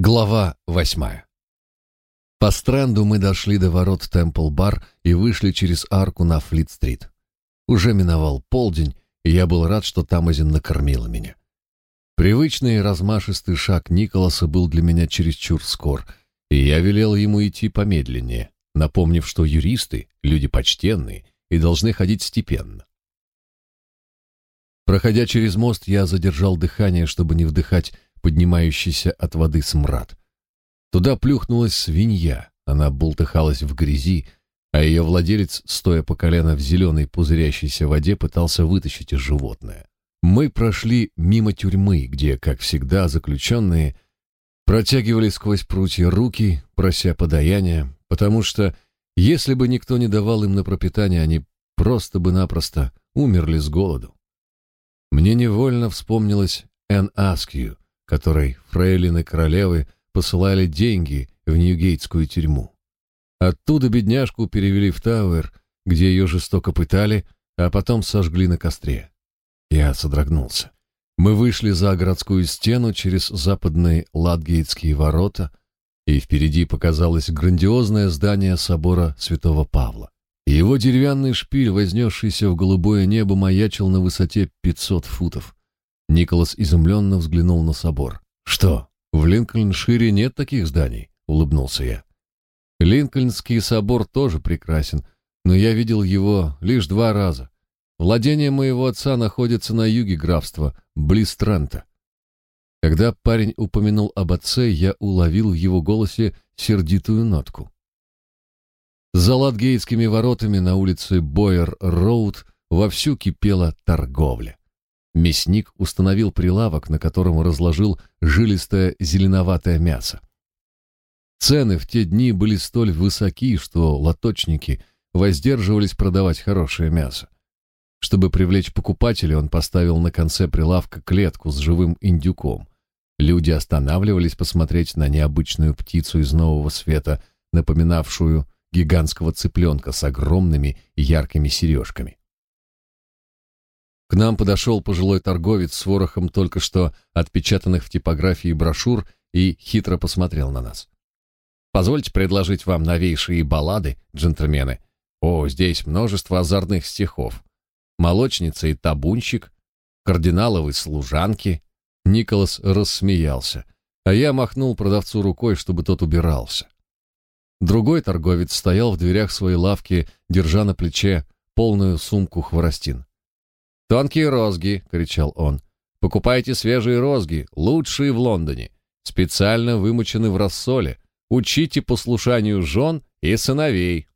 Глава восьмая. По стренду мы дошли до ворот Темпл-бар и вышли через арку на Флит-стрит. Уже миновал полдень, и я был рад, что Тамазин накормила меня. Привычный размашистый шаг Николаса был для меня чересчур скор, и я велел ему идти помедленнее, напомнив, что юристы — люди почтенные и должны ходить степенно. Проходя через мост, я задержал дыхание, чтобы не вдыхать поднимающийся от воды смрад. Туда плюхнулась свинья, она бултыхалась в грязи, а ее владелец, стоя по колено в зеленой пузырящейся воде, пытался вытащить животное. Мы прошли мимо тюрьмы, где, как всегда, заключенные протягивали сквозь прутья руки, прося подаяния, потому что, если бы никто не давал им на пропитание, они просто бы напросто умерли с голоду. Мне невольно вспомнилась Энн Аскью, которой фрейлины королевы посылали деньги в Ньюгейтскую тюрьму. Оттуда бедняжку перевели в Тауэр, где ее жестоко пытали, а потом сожгли на костре. Я содрогнулся. Мы вышли за городскую стену через западные Латгейтские ворота, и впереди показалось грандиозное здание собора Святого Павла. Его деревянный шпиль, вознесшийся в голубое небо, маячил на высоте 500 футов. Николас изумленно взглянул на собор. «Что, в Линкольншире нет таких зданий?» — улыбнулся я. «Линкольнский собор тоже прекрасен, но я видел его лишь два раза. Владение моего отца находится на юге графства, близ Трента. Когда парень упомянул об отце, я уловил в его голосе сердитую нотку. За Латгейтскими воротами на улице Бойер-Роуд вовсю кипела торговля. Мясник установил прилавок, на котором разложил жилистое зеленоватое мясо. Цены в те дни были столь высоки, что лоточники воздерживались продавать хорошее мясо. Чтобы привлечь покупателей, он поставил на конце прилавка клетку с живым индюком. Люди останавливались посмотреть на необычную птицу из нового света, напоминавшую гигантского цыпленка с огромными яркими сережками. К нам подошел пожилой торговец с ворохом только что отпечатанных в типографии брошюр и хитро посмотрел на нас. Позвольте предложить вам новейшие баллады, джентльмены. О, здесь множество озорных стихов. Молочница и табунщик, кардиналовы служанки. Николас рассмеялся, а я махнул продавцу рукой, чтобы тот убирался. Другой торговец стоял в дверях своей лавки, держа на плече полную сумку хворостин. «Тонкие розги!» — кричал он. «Покупайте свежие розги, лучшие в Лондоне, специально вымочены в рассоле. Учите послушанию жен и сыновей».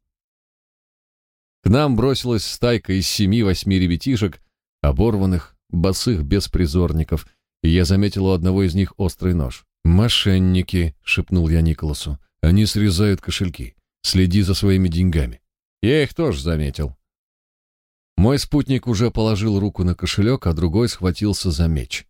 К нам бросилась стайка из семи-восьми ребятишек, оборванных, босых беспризорников, и я заметил у одного из них острый нож. «Мошенники!» — шепнул я Николасу. «Они срезают кошельки. Следи за своими деньгами». «Я их тоже заметил», мой спутник уже положил руку на кошелек, а другой схватился за меч.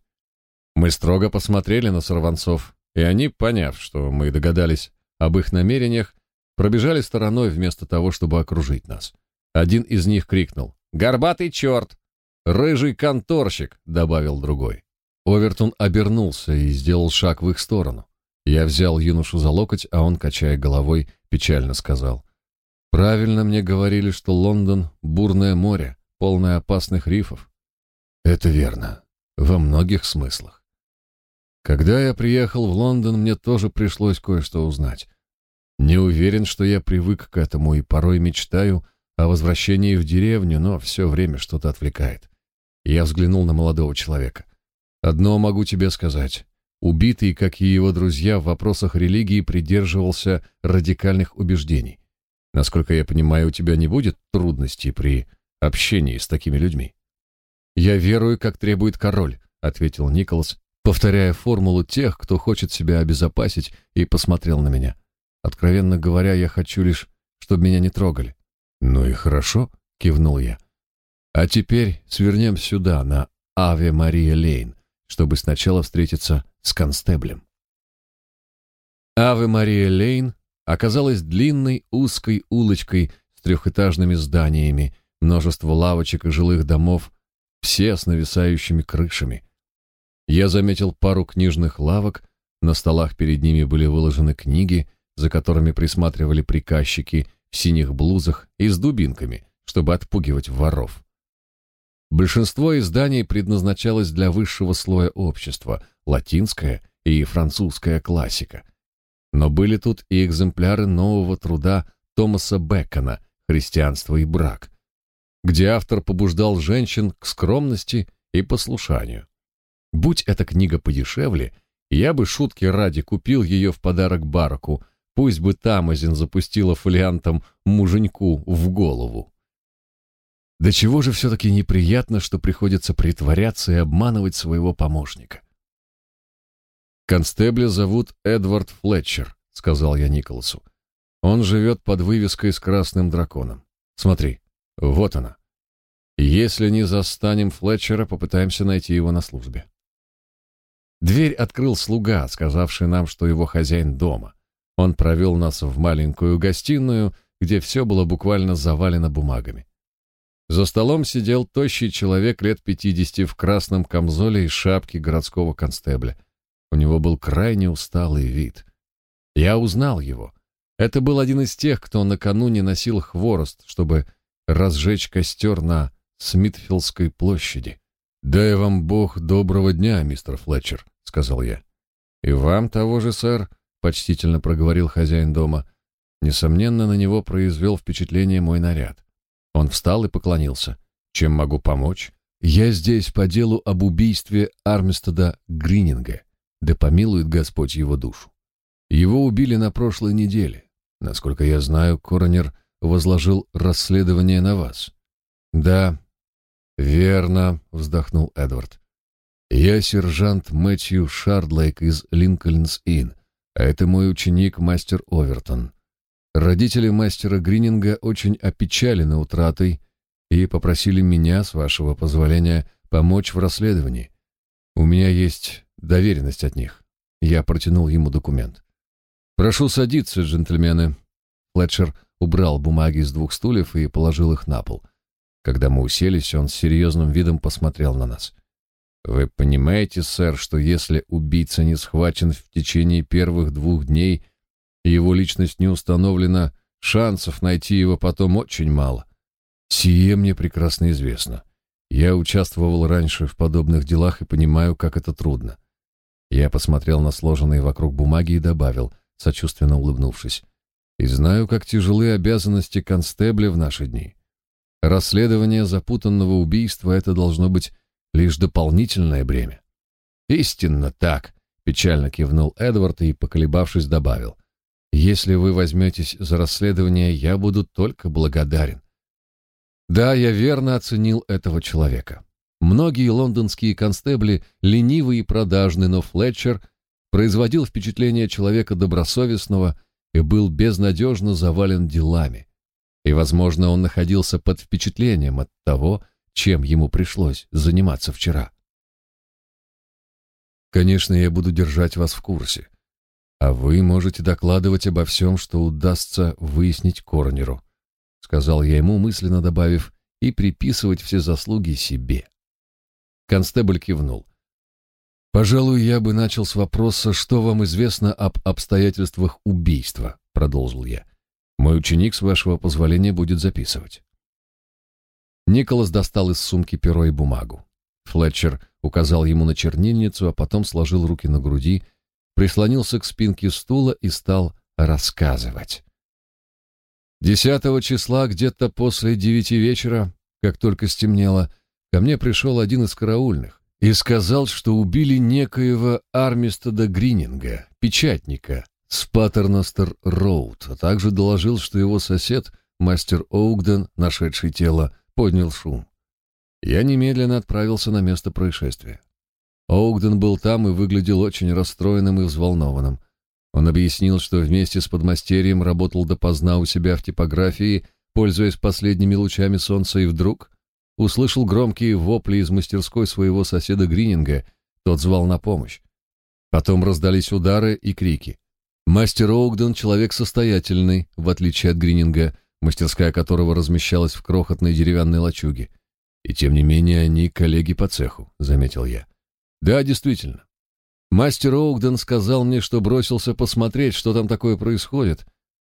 Мы строго посмотрели на сорванцов, и они, поняв, что мы догадались об их намерениях, пробежали стороной вместо того, чтобы окружить нас. Один из них крикнул «Горбатый черт!» «Рыжий конторщик!» — добавил другой. Овертон обернулся и сделал шаг в их сторону. Я взял юношу за локоть, а он, качая головой, печально сказал Правильно мне говорили, что Лондон — бурное море, полное опасных рифов. Это верно. Во многих смыслах. Когда я приехал в Лондон, мне тоже пришлось кое-что узнать. Не уверен, что я привык к этому и порой мечтаю о возвращении в деревню, но все время что-то отвлекает. Я взглянул на молодого человека. Одно могу тебе сказать. Убитый, как и его друзья, в вопросах религии придерживался радикальных убеждений. Насколько я понимаю, у тебя не будет трудностей при общении с такими людьми. Я верую, как требует король, ответил Николас, повторяя формулу тех, кто хочет себя обезопасить, и посмотрел на меня. Откровенно говоря, я хочу лишь, чтобы меня не трогали. Ну и хорошо, кивнул я. А теперь свернем сюда, на Аве Мария Лейн, чтобы сначала встретиться с констеблем. Аве Мария Лейн оказалась длинной узкой улочкой с трехэтажными зданиями, множество лавочек и жилых домов, все с нависающими крышами. Я заметил пару книжных лавок, На столах перед ними были выложены книги, за которыми присматривали приказчики в синих блузах и с дубинками, чтобы отпугивать воров. Большинство изданий предназначалось для высшего слоя общества, латинская и французская классика. Но были тут и экземпляры нового труда Томаса Бекона «Христианство и брак», где автор побуждал женщин к скромности и послушанию. Будь эта книга подешевле, я бы шутки ради купил ее в подарок Бараку, пусть бы Тамазин запустила фолиантом муженьку в голову. Да чего же все-таки неприятно, что приходится притворяться и обманывать своего помощника. «Констебля зовут Эдвард Флетчер», — сказал я Николасу. «Он живет под вывеской с красным драконом. Смотри, вот она. Если не застанем Флетчера, попытаемся найти его на службе». Дверь открыл слуга, сказавший нам, что его хозяин дома. Он провел нас в маленькую гостиную, где все было буквально завалено бумагами. За столом сидел тощий человек лет пятидесяти в красном камзоле и шапке городского констебля. У него был крайне усталый вид. Я узнал его. Это был один из тех, кто накануне носил хворост, чтобы разжечь костер на Смитфилдской площади. «Дай вам Бог доброго дня, мистер Флетчер», — сказал я. «И вам того же, сэр», — почтительно проговорил хозяин дома. Несомненно, на него произвел впечатление мой наряд. Он встал и поклонился. «Чем могу помочь?» «Я здесь по делу об убийстве Армистеда Грининга. Да помилует Господь его душу. Его убили на прошлой неделе. Насколько я знаю, коронер возложил расследование на вас». «Да, «Верно», — вздохнул Эдвард. «Я сержант Мэтью Шардлейк из Линкольнс-Инн, а это мой ученик мастер Овертон. Родители мастера Грининга очень опечалены утратой и попросили меня, с вашего позволения, помочь в расследовании. У меня есть доверенность от них». Я протянул ему документ. «Прошу садиться, джентльмены». Флетчер убрал бумаги с двух стульев и положил их на пол — когда мы уселись, он с серьезным видом посмотрел на нас. «Вы понимаете, сэр, что если убийца не схвачен в течение первых двух дней, и его личность не установлена, шансов найти его потом очень мало. Сие мне прекрасно известно. Я участвовал раньше в подобных делах и понимаю, как это трудно». Я посмотрел на сложенные вокруг бумаги и добавил, сочувственно улыбнувшись, «И знаю, как тяжелы обязанности констебля в наши дни». Расследование запутанного убийства — это должно быть лишь дополнительное бремя. «Истинно так», — печально кивнул Эдвард и, поколебавшись, добавил. «Если вы возьметесь за расследование, я буду только благодарен». Да, я верно оценил этого человека. Многие лондонские констебли ленивы и продажны, но Флетчер производил впечатление человека добросовестного и был безнадежно завален делами и, возможно, он находился под впечатлением от того, чем ему пришлось заниматься вчера. Конечно, я буду держать вас в курсе, а вы можете докладывать обо всем, что удастся выяснить Корнеру, сказал я ему, мысленно добавив, и приписывать все заслуги себе. Констебль кивнул. Пожалуй, я бы начал с вопроса, что вам известно об обстоятельствах убийства, продолжил я. Мой ученик, с вашего позволения, будет записывать. Николас достал из сумки перо и бумагу. Флетчер указал ему на чернильницу, а потом сложил руки на груди, прислонился к спинке стула и стал рассказывать. Десятого числа, где-то после девяти вечера, как только стемнело, ко мне пришел один из караульных и сказал, что убили некоего Армистеда Грининга, печатника, с Паттерностер-Роуд, а также доложил, что его сосед, мастер Оугден, нашедший тело, поднял шум. Я немедленно отправился на место происшествия. Оугден был там и выглядел очень расстроенным и взволнованным. Он объяснил, что вместе с подмастерьем работал допоздна у себя в типографии, пользуясь последними лучами солнца, и вдруг услышал громкие вопли из мастерской своего соседа Грининга, тот звал на помощь. Потом раздались удары и крики. Мастер Оугден — человек состоятельный, в отличие от Грининга, мастерская которого размещалась в крохотной деревянной лачуге. И тем не менее они коллеги по цеху, заметил я. Да, действительно. Мастер Оугден сказал мне, что бросился посмотреть, что там такое происходит.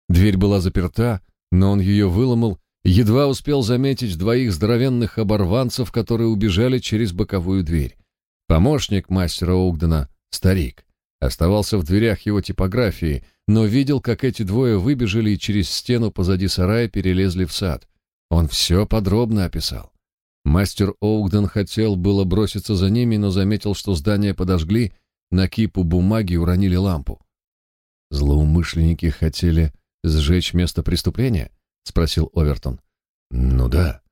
Дверь была заперта, но он ее выломал, едва успел заметить двоих здоровенных оборванцев, которые убежали через боковую дверь. Помощник мастера Оугдена, старик, оставался в дверях его типографии, но видел, как эти двое выбежали и через стену позади сарая перелезли в сад. Он все подробно описал. Мастер Оугден хотел было броситься за ними, но заметил, что здание подожгли, на кипу бумаги уронили лампу. Злоумышленники хотели сжечь место преступления? Спросил Овертон. Ну да.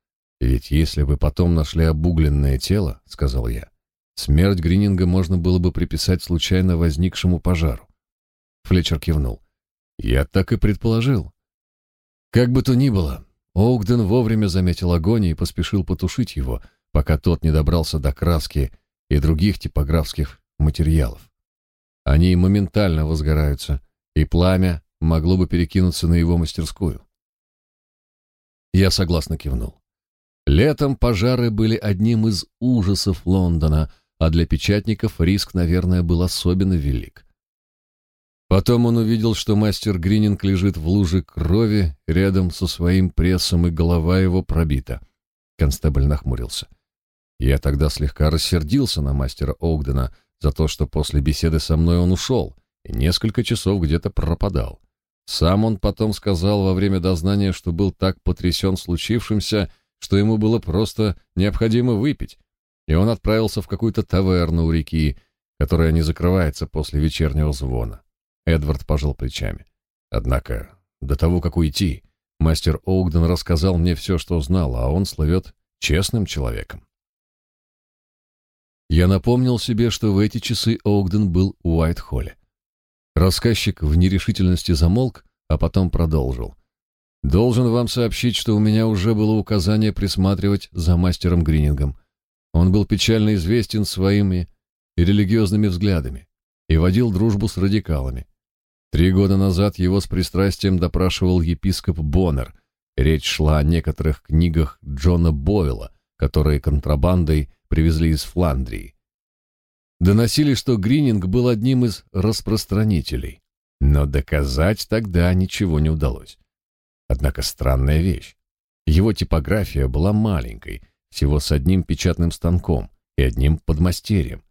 Ведь если бы потом нашли обугленное тело, сказал я, смерть Грининга можно было бы приписать случайно возникшему пожару. Флетчер кивнул. Я так и предположил. Как бы то ни было, Оугден вовремя заметил огонь и поспешил потушить его, пока тот не добрался до краски и других типографских материалов. Они моментально возгораются, и пламя могло бы перекинуться на его мастерскую. Я согласно кивнул. Летом пожары были одним из ужасов Лондона, а для печатников риск, наверное, был особенно велик. Потом он увидел, что мастер Грининг лежит в луже крови рядом со своим прессом, и голова его пробита. Констебль нахмурился. Я тогда слегка рассердился на мастера Огдена за то, что после беседы со мной он ушел и несколько часов где-то пропадал. Сам он потом сказал во время дознания, что был так потрясен случившимся, что ему было просто необходимо выпить, и он отправился в какую-то таверну у реки, которая не закрывается после вечернего звона. Эдвард пожал плечами. Однако, до того, как уйти, мастер Оугден рассказал мне все, что знал, а он славет честным человеком. Я напомнил себе, что в эти часы Оугден был у Уайт-Холле. Рассказчик в нерешительности замолк, а потом продолжил. «Должен вам сообщить, что у меня уже было указание присматривать за мастером Гринингом. Он был печально известен своими религиозными взглядами и водил дружбу с радикалами. Три года назад его с пристрастием допрашивал епископ Боннер. Речь шла о некоторых книгах Джона Бойла, которые контрабандой привезли из Фландрии. Доносили, что Грининг был одним из распространителей, но доказать тогда ничего не удалось. Однако странная вещь. Его типография была маленькой, всего с одним печатным станком и одним подмастерьем.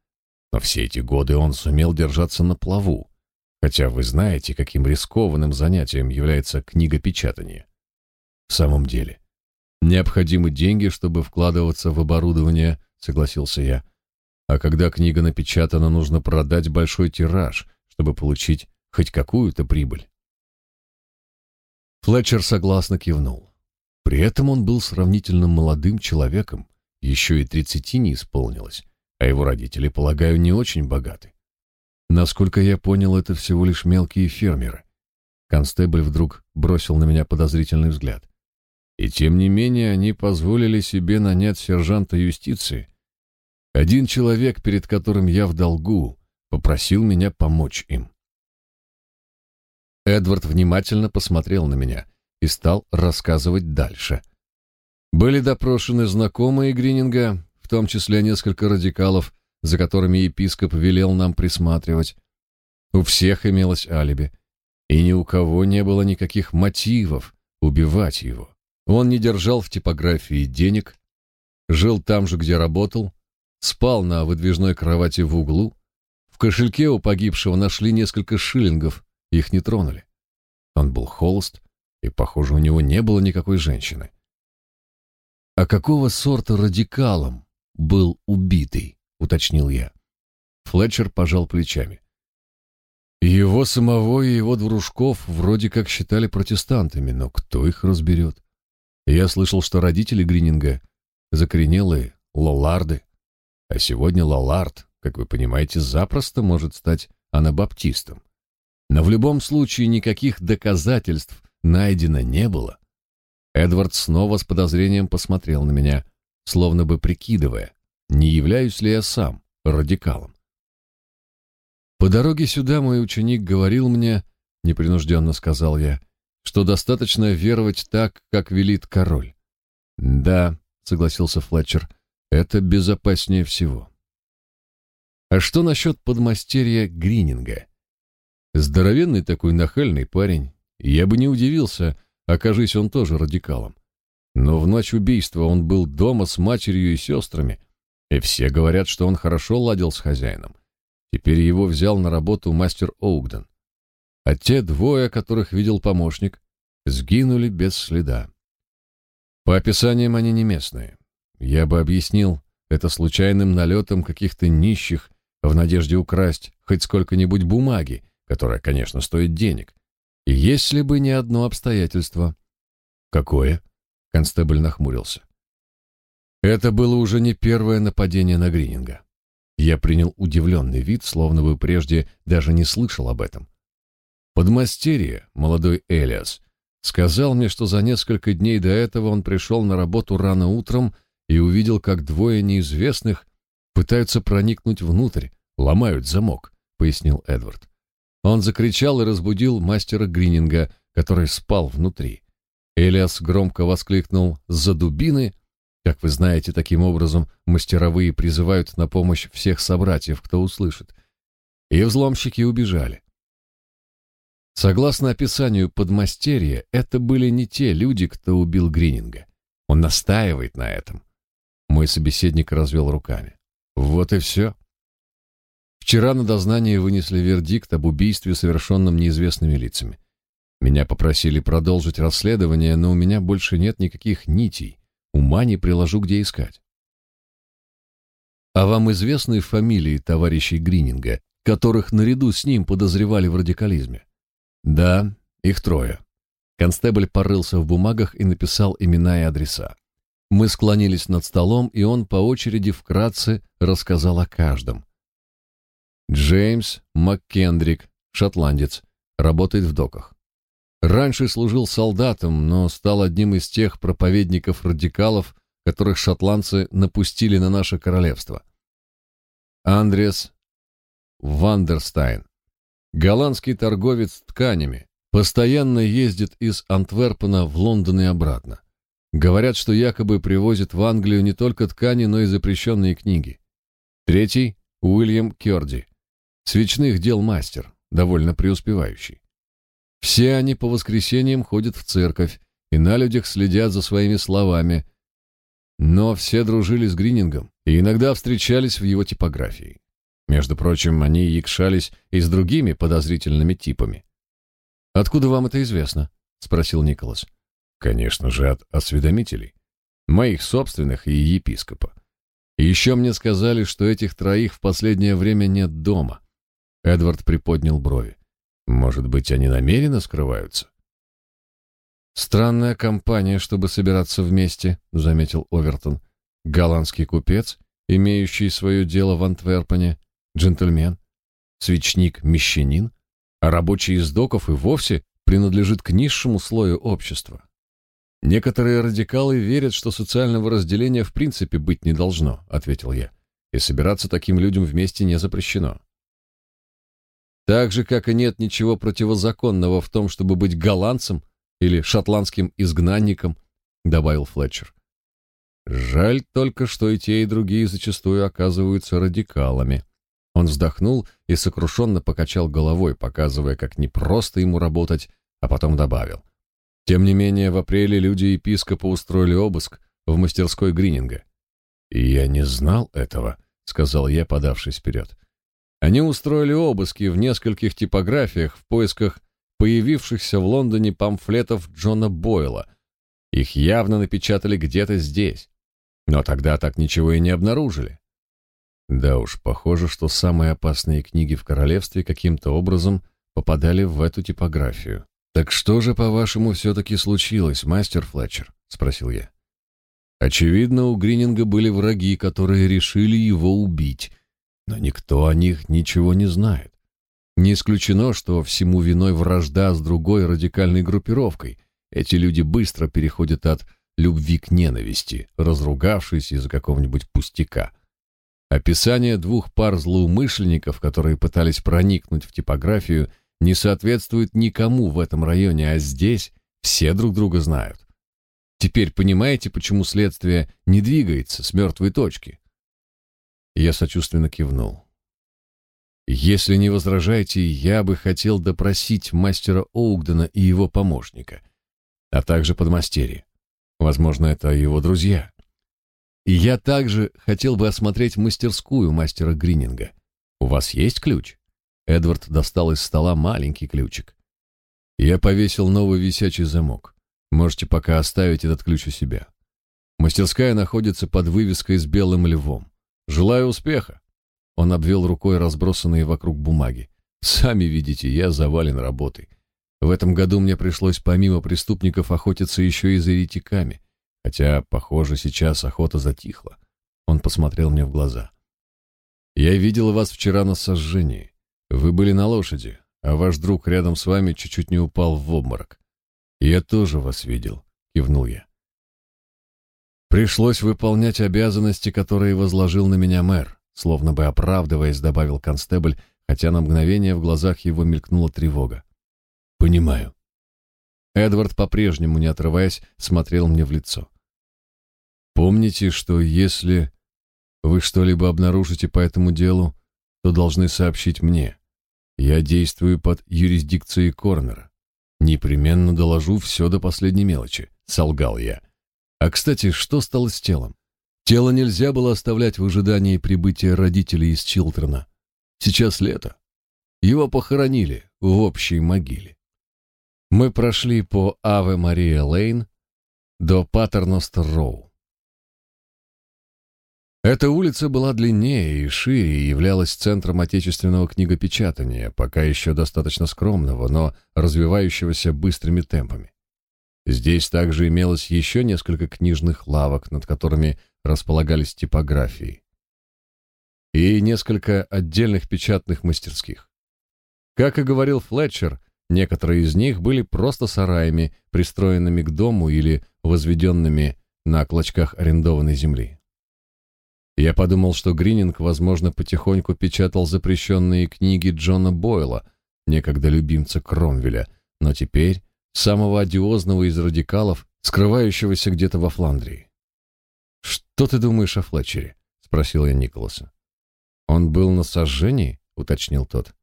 Но все эти годы он сумел держаться на плаву, Хотя вы знаете, каким рискованным занятием является книгопечатание. В самом деле, необходимы деньги, чтобы вкладываться в оборудование, согласился я. А когда книга напечатана, нужно продать большой тираж, чтобы получить хоть какую-то прибыль. Флетчер согласно кивнул. При этом он был сравнительно молодым человеком, еще и тридцати не исполнилось, а его родители, полагаю, не очень богаты. Насколько я понял, это всего лишь мелкие фермеры. Констебль вдруг бросил на меня подозрительный взгляд. И тем не менее они позволили себе нанять сержанта юстиции. Один человек, перед которым я в долгу, попросил меня помочь им. Эдвард внимательно посмотрел на меня и стал рассказывать дальше. Были допрошены знакомые Грининга, в том числе несколько радикалов, за которыми епископ велел нам присматривать. У всех имелось алиби, и ни у кого не было никаких мотивов убивать его. Он не держал в типографии денег, жил там же, где работал, спал на выдвижной кровати в углу. В кошельке у погибшего нашли несколько шиллингов, их не тронули. Он был холост, и, похоже, у него не было никакой женщины. А какого сорта радикалом был убитый? — уточнил я. Флетчер пожал плечами. Его самого и его дружков вроде как считали протестантами, но кто их разберет? Я слышал, что родители Грининга закоренелые лоларды, а сегодня лолард, как вы понимаете, запросто может стать анабаптистом. Но в любом случае никаких доказательств найдено не было. Эдвард снова с подозрением посмотрел на меня, словно бы прикидывая, не являюсь ли я сам радикалом. По дороге сюда мой ученик говорил мне, непринужденно сказал я, что достаточно веровать так, как велит король. Да, согласился Флетчер, это безопаснее всего. А что насчет подмастерья Грининга? Здоровенный такой нахальный парень. Я бы не удивился, окажись он тоже радикалом. Но в ночь убийства он был дома с матерью и сестрами, и все говорят, что он хорошо ладил с хозяином. Теперь его взял на работу мастер Оугден. А те двое, которых видел помощник, сгинули без следа. По описаниям они не местные. Я бы объяснил это случайным налетом каких-то нищих в надежде украсть хоть сколько-нибудь бумаги, которая, конечно, стоит денег. И если бы не одно обстоятельство. Какое? Констебль нахмурился. Это было уже не первое нападение на Грининга. Я принял удивленный вид, словно бы прежде даже не слышал об этом. Подмастерье, молодой Элиас, сказал мне, что за несколько дней до этого он пришел на работу рано утром и увидел, как двое неизвестных пытаются проникнуть внутрь, ломают замок, пояснил Эдвард. Он закричал и разбудил мастера Грининга, который спал внутри. Элиас громко воскликнул «За дубины!» Как вы знаете, таким образом мастеровые призывают на помощь всех собратьев, кто услышит. И взломщики убежали. Согласно описанию подмастерья, это были не те люди, кто убил Грининга. Он настаивает на этом. Мой собеседник развел руками. Вот и все. Вчера на дознании вынесли вердикт об убийстве, совершенном неизвестными лицами. Меня попросили продолжить расследование, но у меня больше нет никаких нитей. Ума не приложу, где искать. А вам известны фамилии товарищей Грининга, которых наряду с ним подозревали в радикализме? Да, их трое. Констебль порылся в бумагах и написал имена и адреса. Мы склонились над столом, и он по очереди вкратце рассказал о каждом. Джеймс МакКендрик, шотландец, работает в доках. Раньше служил солдатом, но стал одним из тех проповедников-радикалов, которых шотландцы напустили на наше королевство. Андрес Вандерстайн, голландский торговец тканями, постоянно ездит из Антверпена в Лондон и обратно. Говорят, что якобы привозит в Англию не только ткани, но и запрещенные книги. Третий — Уильям Кёрди, свечных дел мастер, довольно преуспевающий. Все они по воскресеньям ходят в церковь и на людях следят за своими словами. Но все дружили с Гринингом и иногда встречались в его типографии. Между прочим, они якшались и с другими подозрительными типами. «Откуда вам это известно?» — спросил Николас. «Конечно же, от осведомителей. Моих собственных и епископа. Еще мне сказали, что этих троих в последнее время нет дома». Эдвард приподнял брови. Может быть, они намеренно скрываются? Странная компания, чтобы собираться вместе, заметил Овертон. Голландский купец, имеющий свое дело в Антверпене, джентльмен, свечник-мещанин, а рабочий из доков и вовсе принадлежит к низшему слою общества. Некоторые радикалы верят, что социального разделения в принципе быть не должно, ответил я. И собираться таким людям вместе не запрещено. Так же, как и нет ничего противозаконного в том, чтобы быть голландцем или шотландским изгнанником, добавил Флетчер. Жаль только, что и те, и другие зачастую оказываются радикалами. Он вздохнул и сокрушенно покачал головой, показывая, как непросто ему работать, а потом добавил. Тем не менее, в апреле люди епископа устроили обыск в мастерской Грининга. «И я не знал этого», — сказал я, подавшись вперед. Они устроили обыски в нескольких типографиях в поисках появившихся в Лондоне памфлетов Джона Бойла. Их явно напечатали где-то здесь. Но тогда так ничего и не обнаружили. Да уж, похоже, что самые опасные книги в королевстве каким-то образом попадали в эту типографию. Так что же, по-вашему, все-таки случилось, мастер Флетчер? спросил я. Очевидно, у Грининга были враги, которые решили его убить, но никто о них ничего не знает. Не исключено, что всему виной вражда с другой радикальной группировкой. Эти люди быстро переходят от любви к ненависти, разругавшись из-за какого-нибудь пустяка. Описание двух пар злоумышленников, которые пытались проникнуть в типографию, не соответствует никому в этом районе, а здесь все друг друга знают. Теперь понимаете, почему следствие не двигается с мертвой точки? Я сочувственно кивнул. Если не возражаете, я бы хотел допросить мастера Оугдена и его помощника, а также подмастерье. Возможно, это его друзья. И я также хотел бы осмотреть мастерскую мастера Грининга. У вас есть ключ? Эдвард достал из стола маленький ключик. Я повесил новый висячий замок. Можете пока оставить этот ключ у себя. Мастерская находится под вывеской с белым львом. Желаю успеха. Он обвел рукой разбросанные вокруг бумаги. Сами видите, я завален работой. В этом году мне пришлось помимо преступников охотиться еще и за еретиками, хотя, похоже, сейчас охота затихла. Он посмотрел мне в глаза. Я видел вас вчера на сожжении. Вы были на лошади, а ваш друг рядом с вами чуть-чуть не упал в обморок. Я тоже вас видел, кивнул я. Пришлось выполнять обязанности, которые возложил на меня мэр словно бы оправдываясь, добавил констебль, хотя на мгновение в глазах его мелькнула тревога. Понимаю. Эдвард по-прежнему, не отрываясь, смотрел мне в лицо. Помните, что если вы что-либо обнаружите по этому делу, то должны сообщить мне. Я действую под юрисдикцией Корнера. Непременно доложу все до последней мелочи, солгал я. А, кстати, что стало с телом? Тело нельзя было оставлять в ожидании прибытия родителей из Чилтрона. Сейчас лето. Его похоронили в общей могиле. Мы прошли по Аве Мария Лейн до Паттерностер-Роу. Эта улица была длиннее и шире и являлась центром отечественного книгопечатания, пока еще достаточно скромного, но развивающегося быстрыми темпами. Здесь также имелось еще несколько книжных лавок, над которыми располагались типографии, и несколько отдельных печатных мастерских. Как и говорил Флетчер, некоторые из них были просто сараями, пристроенными к дому или возведенными на клочках арендованной земли. Я подумал, что Грининг, возможно, потихоньку печатал запрещенные книги Джона Бойла, некогда любимца Кромвеля, но теперь самого одиозного из радикалов, скрывающегося где-то во Фландрии. «Что ты думаешь о Флетчере?» — спросил я Николаса. «Он был на сожжении?» — уточнил тот.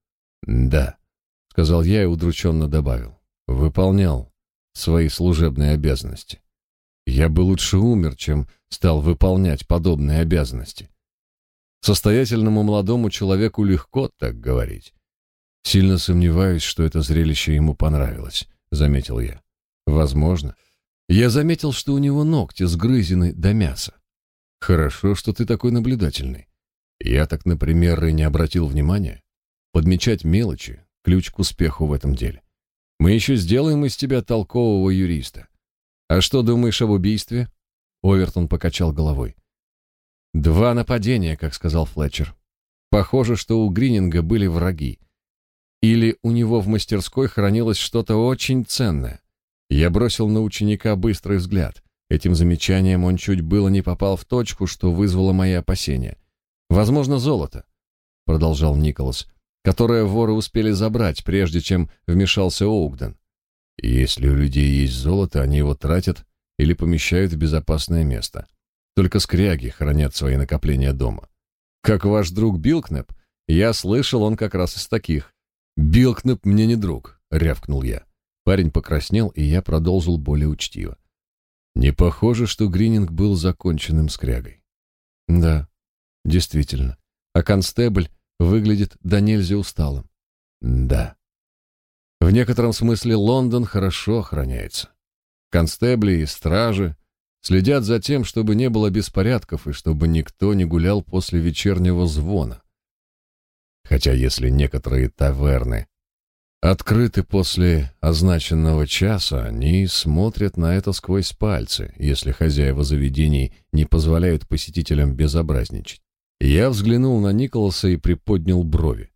«Да», — сказал я и удрученно добавил. «Выполнял свои служебные обязанности. Я бы лучше умер, чем стал выполнять подобные обязанности. Состоятельному молодому человеку легко так говорить. Сильно сомневаюсь, что это зрелище ему понравилось», — заметил я. «Возможно». Я заметил, что у него ногти сгрызены до мяса. Хорошо, что ты такой наблюдательный. Я так, например, и не обратил внимания. Подмечать мелочи — ключ к успеху в этом деле. Мы еще сделаем из тебя толкового юриста. А что думаешь об убийстве? Овертон покачал головой. Два нападения, как сказал Флетчер. Похоже, что у Грининга были враги. Или у него в мастерской хранилось что-то очень ценное. Я бросил на ученика быстрый взгляд. Этим замечанием он чуть было не попал в точку, что вызвало мои опасения. Возможно, золото, продолжал Николас, которое воры успели забрать, прежде чем вмешался Оугден. Если у людей есть золото, они его тратят или помещают в безопасное место. Только скряги хранят свои накопления дома. Как ваш друг Билкнеп, я слышал, он как раз из таких. Билкнеп мне не друг, рявкнул я. Парень покраснел, и я продолжил более учтиво. Не похоже, что Грининг был законченным скрягой. Да, действительно. А констебль выглядит до нельзя усталым. Да. В некотором смысле Лондон хорошо охраняется. Констебли и стражи следят за тем, чтобы не было беспорядков и чтобы никто не гулял после вечернего звона. Хотя если некоторые таверны Открыты после означенного часа, они смотрят на это сквозь пальцы, если хозяева заведений не позволяют посетителям безобразничать. Я взглянул на Николаса и приподнял брови.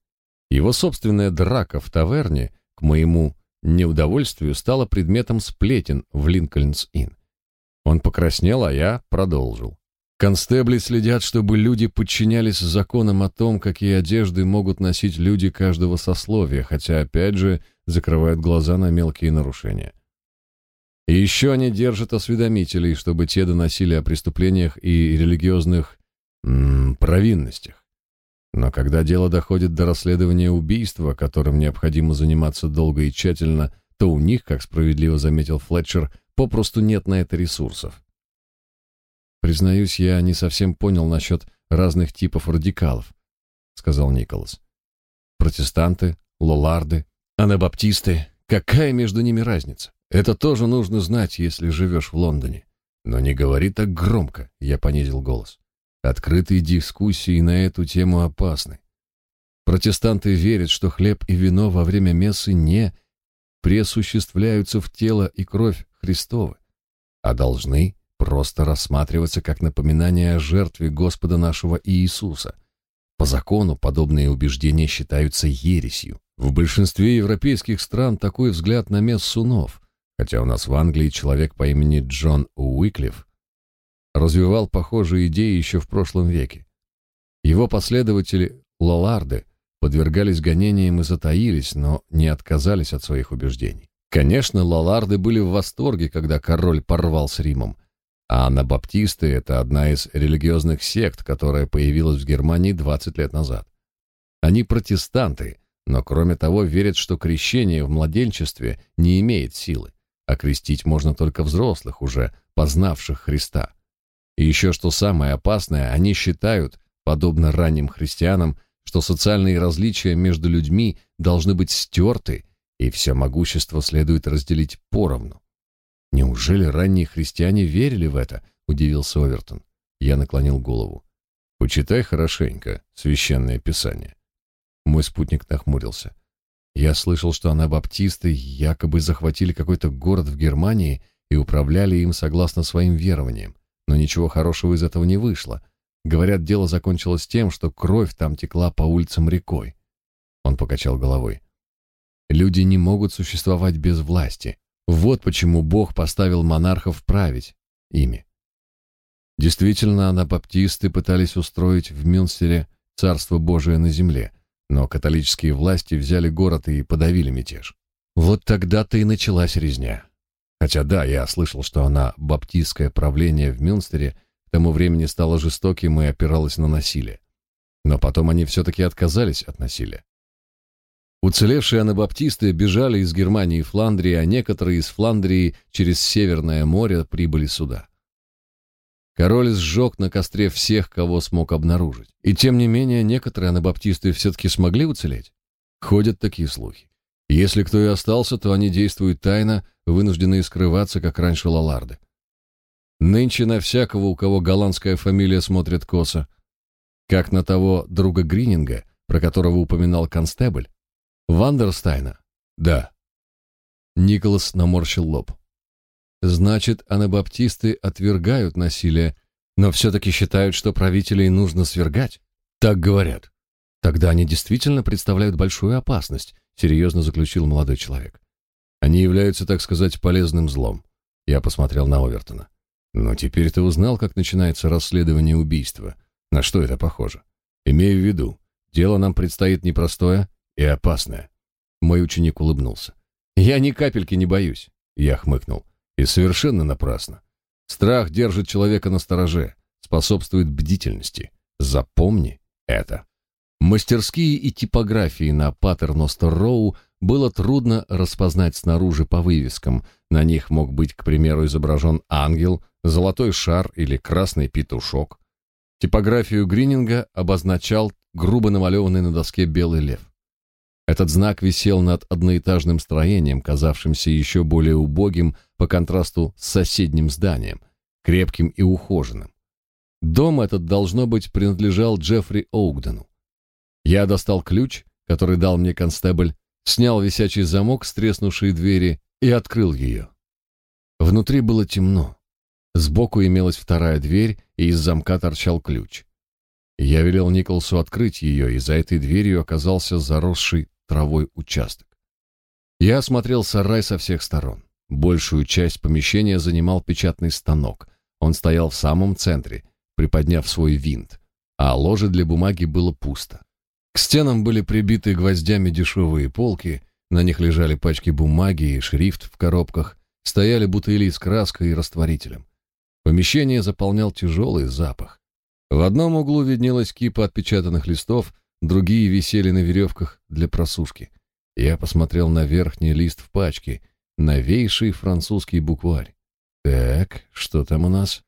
Его собственная драка в таверне, моему неудовольствию, стала предметом сплетен в Линкольнс-Инн. Он покраснел, а я продолжил. Констебли следят, чтобы люди подчинялись законам о том, какие одежды могут носить люди каждого сословия, хотя, опять же, закрывают глаза на мелкие нарушения. И еще они держат осведомителей, чтобы те доносили о преступлениях и религиозных м -м, провинностях. Но когда дело доходит до расследования убийства, которым необходимо заниматься долго и тщательно, то у них, как справедливо заметил Флетчер, попросту нет на это ресурсов. Признаюсь, я не совсем понял насчет разных типов радикалов, сказал Николас. Протестанты, лоларды, анабаптисты, какая между ними разница? Это тоже нужно знать, если живешь в Лондоне. Но не говори так громко, я понизил голос. Открытые дискуссии на эту тему опасны. Протестанты верят, что хлеб и вино во время мессы не пресуществляются в тело и кровь Христовы, а должны просто рассматриваться как напоминание о жертве Господа нашего Иисуса. По закону подобные убеждения считаются ересью. В большинстве европейских стран такой взгляд на мессу нов, хотя у нас в Англии человек по имени Джон Уиклиф развивал похожие идеи еще в прошлом веке. Его последователи Лоларды подвергались гонениям и затаились, но не отказались от своих убеждений. Конечно, Лоларды были в восторге, когда король порвал с Римом, а анабаптисты — это одна из религиозных сект, которая появилась в Германии 20 лет назад. Они протестанты, но кроме того верят, что крещение в младенчестве не имеет силы, а крестить можно только взрослых, уже познавших Христа. И еще что самое опасное, они считают, подобно ранним христианам, что социальные различия между людьми должны быть стерты, и все могущество следует разделить поровну. Неужели ранние христиане верили в это? удивился Овертон. Я наклонил голову. Почитай хорошенько священное писание. Мой спутник нахмурился. Я слышал, что анабаптисты якобы захватили какой-то город в Германии и управляли им согласно своим верованиям, но ничего хорошего из этого не вышло. Говорят, дело закончилось тем, что кровь там текла по улицам рекой. Он покачал головой. Люди не могут существовать без власти. Вот почему Бог поставил монархов править ими. Действительно, анабаптисты пытались устроить в Мюнстере царство Божие на земле, но католические власти взяли город и подавили мятеж. Вот тогда-то и началась резня. Хотя да, я слышал, что она баптистское правление в Мюнстере к тому времени стало жестоким и опиралось на насилие. Но потом они все-таки отказались от насилия. Уцелевшие анабаптисты бежали из Германии и Фландрии, а некоторые из Фландрии через Северное море прибыли сюда. Король сжег на костре всех, кого смог обнаружить. И тем не менее, некоторые анабаптисты все-таки смогли уцелеть. Ходят такие слухи. Если кто и остался, то они действуют тайно, вынужденные скрываться, как раньше лаларды. Нынче на всякого, у кого голландская фамилия, смотрит косо. Как на того друга Грининга, про которого упоминал констебль, Вандерстайна? Да. Николас наморщил лоб. Значит, анабаптисты отвергают насилие, но все-таки считают, что правителей нужно свергать? Так говорят. Тогда они действительно представляют большую опасность, серьезно заключил молодой человек. Они являются, так сказать, полезным злом. Я посмотрел на Овертона. Но теперь ты узнал, как начинается расследование убийства. На что это похоже? Имею в виду, дело нам предстоит непростое, и опасное. Мой ученик улыбнулся. Я ни капельки не боюсь. Я хмыкнул. И совершенно напрасно. Страх держит человека на стороже, способствует бдительности. Запомни это. Мастерские и типографии на Паттерностер-Роу было трудно распознать снаружи по вывескам. На них мог быть, к примеру, изображен ангел, золотой шар или красный петушок. Типографию Грининга обозначал грубо намалеванный на доске белый лев. Этот знак висел над одноэтажным строением, казавшимся еще более убогим по контрасту с соседним зданием, крепким и ухоженным. Дом этот, должно быть, принадлежал Джеффри Оугдену. Я достал ключ, который дал мне констебль, снял висячий замок с треснувшей двери и открыл ее. Внутри было темно. Сбоку имелась вторая дверь, и из замка торчал ключ. Я велел Николсу открыть ее, и за этой дверью оказался заросший травой участок. Я осмотрел сарай со всех сторон. Большую часть помещения занимал печатный станок. Он стоял в самом центре, приподняв свой винт, а ложе для бумаги было пусто. К стенам были прибиты гвоздями дешевые полки, на них лежали пачки бумаги и шрифт в коробках, стояли бутыли с краской и растворителем. Помещение заполнял тяжелый запах. В одном углу виднелась кипа отпечатанных листов, другие висели на веревках для просушки. Я посмотрел на верхний лист в пачке, новейший французский букварь. Так, что там у нас?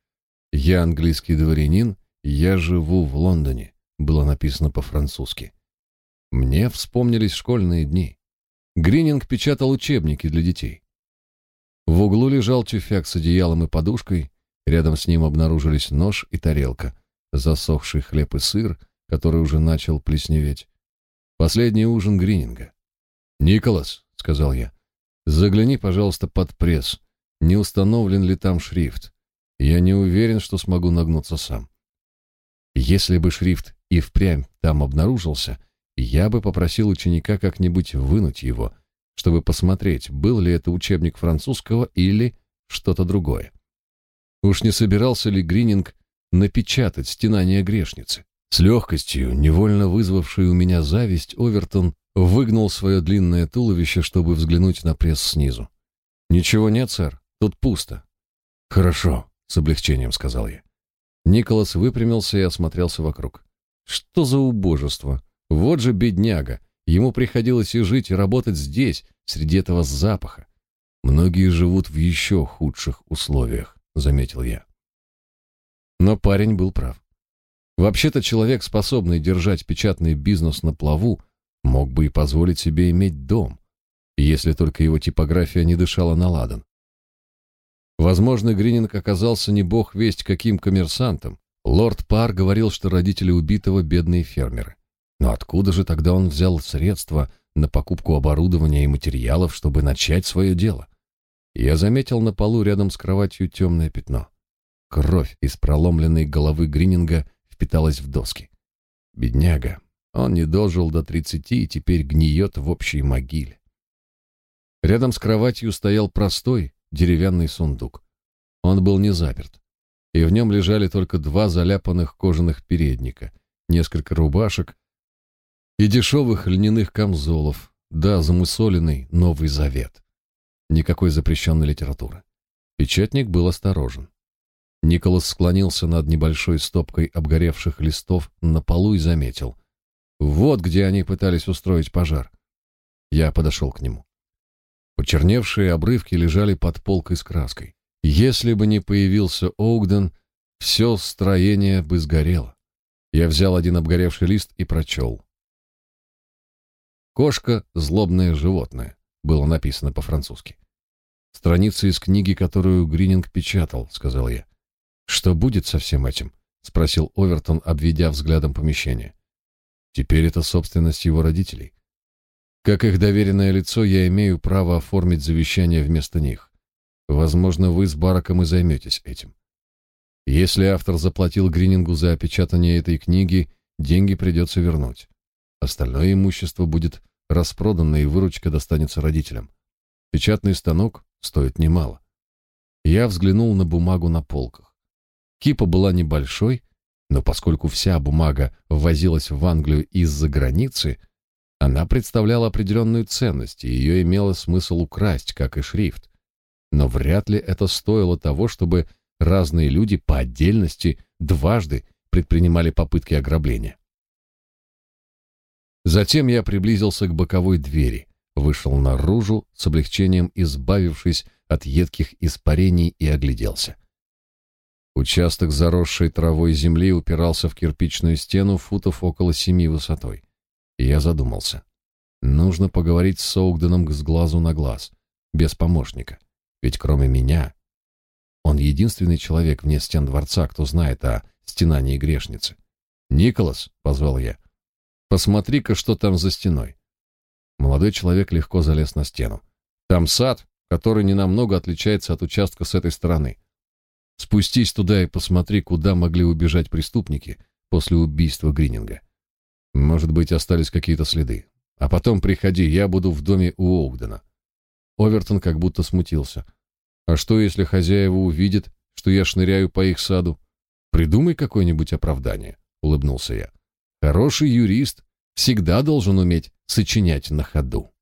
Я английский дворянин, я живу в Лондоне, было написано по-французски. Мне вспомнились школьные дни. Грининг печатал учебники для детей. В углу лежал тюфяк с одеялом и подушкой, рядом с ним обнаружились нож и тарелка, засохший хлеб и сыр, который уже начал плесневеть. Последний ужин Грининга. «Николас», — сказал я, — «загляни, пожалуйста, под пресс. Не установлен ли там шрифт? Я не уверен, что смогу нагнуться сам». Если бы шрифт и впрямь там обнаружился, я бы попросил ученика как-нибудь вынуть его, чтобы посмотреть, был ли это учебник французского или что-то другое. Уж не собирался ли Грининг напечатать стенание грешницы? С легкостью, невольно вызвавшей у меня зависть, Овертон выгнул свое длинное туловище, чтобы взглянуть на пресс снизу. «Ничего нет, сэр, тут пусто». «Хорошо», — с облегчением сказал я. Николас выпрямился и осмотрелся вокруг. «Что за убожество? Вот же бедняга! Ему приходилось и жить, и работать здесь, среди этого запаха. Многие живут в еще худших условиях», — заметил я. Но парень был прав. Вообще-то человек, способный держать печатный бизнес на плаву, мог бы и позволить себе иметь дом, если только его типография не дышала на ладан. Возможно, Грининг оказался не бог весть каким коммерсантом. Лорд Пар говорил, что родители убитого бедные фермеры. Но откуда же тогда он взял средства на покупку оборудования и материалов, чтобы начать свое дело? Я заметил на полу рядом с кроватью темное пятно. Кровь из проломленной головы Грининга впиталась в доски. Бедняга, он не дожил до тридцати и теперь гниет в общей могиле. Рядом с кроватью стоял простой деревянный сундук. Он был не заперт, и в нем лежали только два заляпанных кожаных передника, несколько рубашек и дешевых льняных камзолов, да замусоленный Новый Завет. Никакой запрещенной литературы. Печатник был осторожен. Николас склонился над небольшой стопкой обгоревших листов на полу и заметил. Вот где они пытались устроить пожар. Я подошел к нему. Почерневшие обрывки лежали под полкой с краской. Если бы не появился Оугден, все строение бы сгорело. Я взял один обгоревший лист и прочел. «Кошка — злобное животное», — было написано по-французски. «Страница из книги, которую Грининг печатал», — сказал я. Что будет со всем этим? спросил Овертон, обведя взглядом помещение. Теперь это собственность его родителей. Как их доверенное лицо, я имею право оформить завещание вместо них. Возможно, вы с Бараком и займетесь этим. Если автор заплатил Гринингу за опечатание этой книги, деньги придется вернуть. Остальное имущество будет распродано, и выручка достанется родителям. Печатный станок стоит немало. Я взглянул на бумагу на полках. Кипа была небольшой, но поскольку вся бумага ввозилась в Англию из-за границы, она представляла определенную ценность, и ее имело смысл украсть, как и шрифт. Но вряд ли это стоило того, чтобы разные люди по отдельности дважды предпринимали попытки ограбления. Затем я приблизился к боковой двери, вышел наружу, с облегчением избавившись от едких испарений и огляделся. Участок заросшей травой земли упирался в кирпичную стену футов около семи высотой. Я задумался. Нужно поговорить с Соугденом с глазу на глаз, без помощника. Ведь кроме меня, он единственный человек вне стен дворца, кто знает о стенании грешницы. «Николас», — позвал я, — «посмотри-ка, что там за стеной». Молодой человек легко залез на стену. «Там сад, который ненамного отличается от участка с этой стороны. Спустись туда и посмотри, куда могли убежать преступники после убийства Грининга. Может быть, остались какие-то следы. А потом приходи, я буду в доме у Оугдена. Овертон как будто смутился. А что, если хозяева увидят, что я шныряю по их саду? Придумай какое-нибудь оправдание, улыбнулся я. Хороший юрист всегда должен уметь сочинять на ходу.